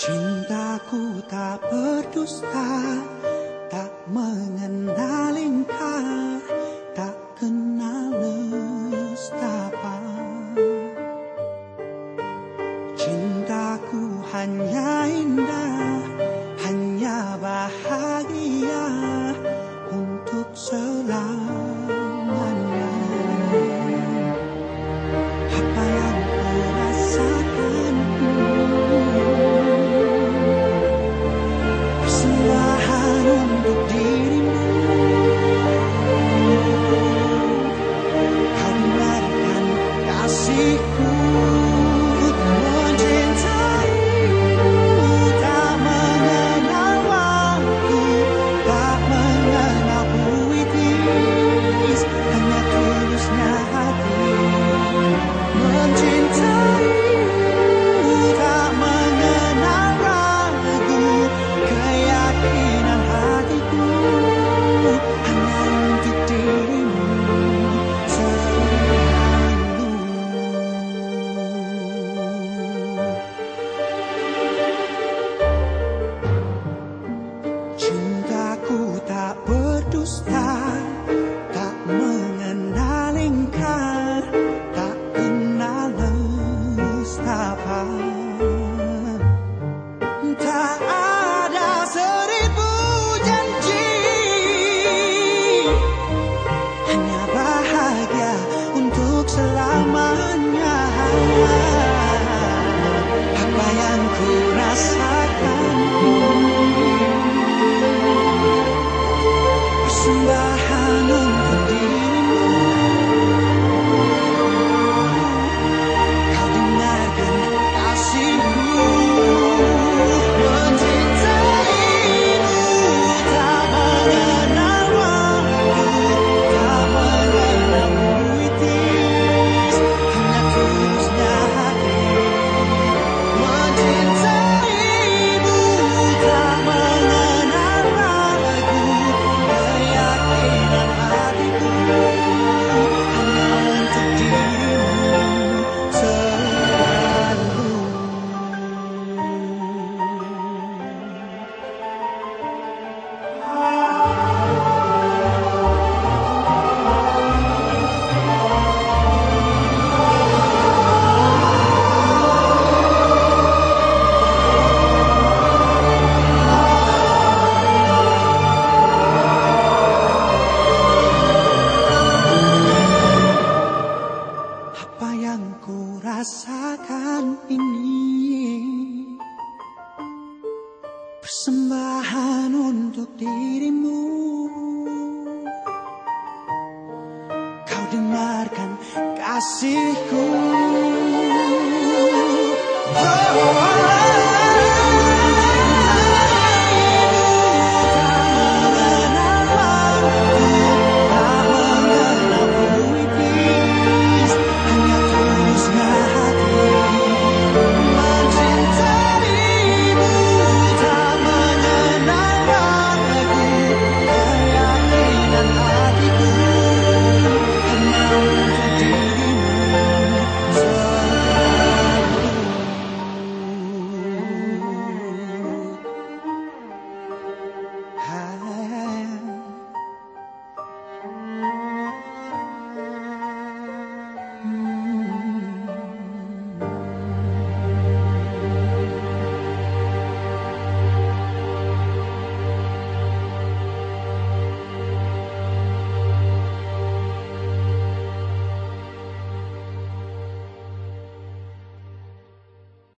Cintaku tak berdusta, tak mengendalikan. พา rasakan ini? Persembahan untuk dirimu. Kau dengarkan kasihku